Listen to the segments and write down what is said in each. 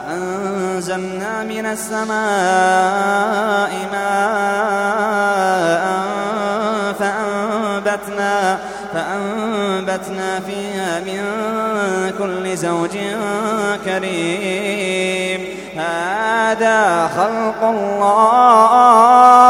وأنزلنا من السماء ماء فأنبتنا فأنبتنا فيها من كل زوج كريم. هذا خلق الله.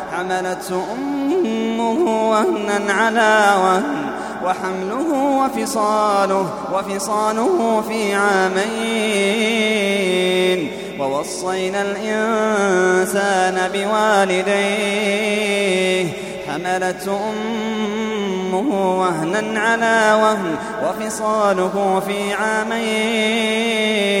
حملته أمه وهنا على وهن وحمله وفصاله وفصاله في عامين. ووصينا الإنسان بوالديه. حملته أمه وهنا على وهن وفصاله في عامين.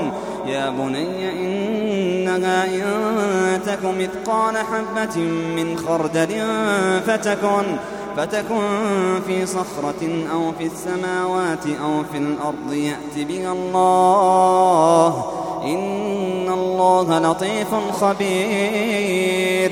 يا بني إنها إن تك مثقال حبة من خردل فتكن فتكن في صخرة أو في السماوات أو في الأرض يأت بها الله. إن الله لطيف خبير.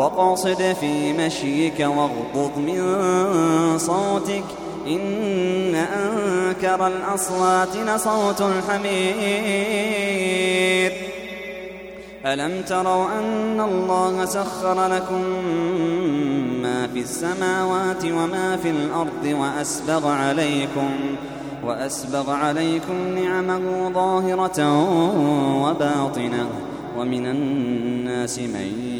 وقاصد في مشيك واغضض من صوتك. إن أنكر الأصوات لصوت الحمير. ألم تروا أن الله سخر لكم ما في السماوات وما في الأرض وأسبغ عليكم وأسبغ عليكم نعمه ظاهرة وباطنة. ومن الناس من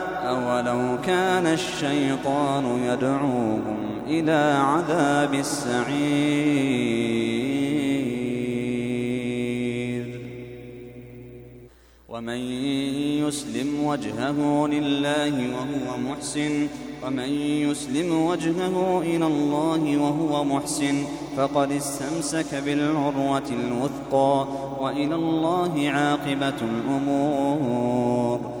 أولو كان الشيطان يدعوهم إلى عذاب السعير. ومن يسلم وجهه لله وهو محسن ومن يسلم وجهه إلى الله وهو محسن فقد استمسك بالعروة الوثقى وإلى الله عاقبة الأمور.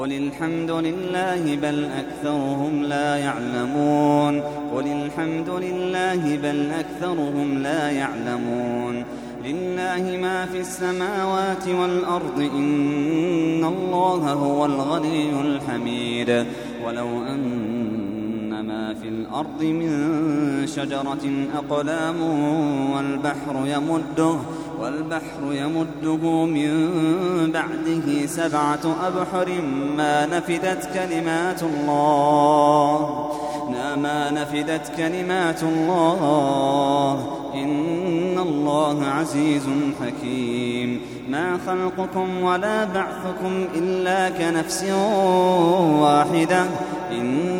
قل الحمد لله بل أكثرهم لا يعلمون قل الحمد لله بل أكثرهم لا يعلمون لله ما في السماوات والأرض إن الله هو الغني الحميد ولو أن ما في الأرض من شجرة أقلام والبحر يمده والبحر يمده من بعده سبعة أبحر ما نفدت كلمات الله. ما نفدت كلمات الله. إن الله عزيز حكيم. ما خلقكم ولا بعثكم إلا كنفس واحدة. إن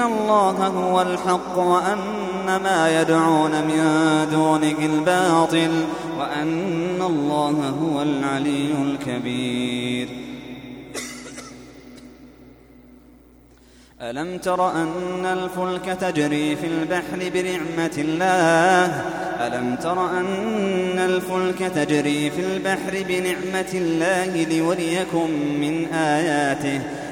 الله هو الحق وأن ما يدعون من دونه الباطل وأن الله هو العلي الكبير. ألم تر أن الفلك تجري في البحر بنعمة الله؟ ألم تر أن الفلك تجري في البحر بنعمة الله ليريكم من آياته؟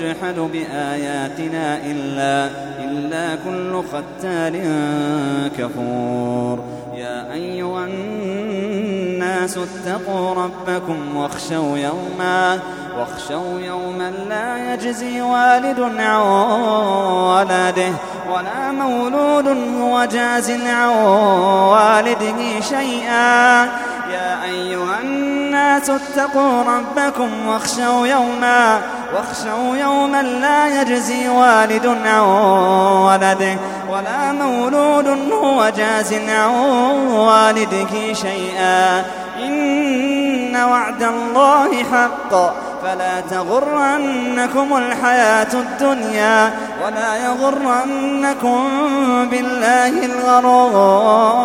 يجحد بآياتنا إلا إلا كل ختال كفور. يا أيها الناس اتقوا ربكم واخشوا يوما واخشوا يوما لا يجزي والد عن ولده ولا مولود هو عن والده شيئا. يا أيها الناس اتقوا ربكم واخشوا يوما واخشوا يوما لا يجزي والد عن ولده ولا مولود هو جاز عن والده شيئا. إن وعد الله حق. فلا تغرنكم الحياة الدنيا ولا يغرنكم بالله الغرور.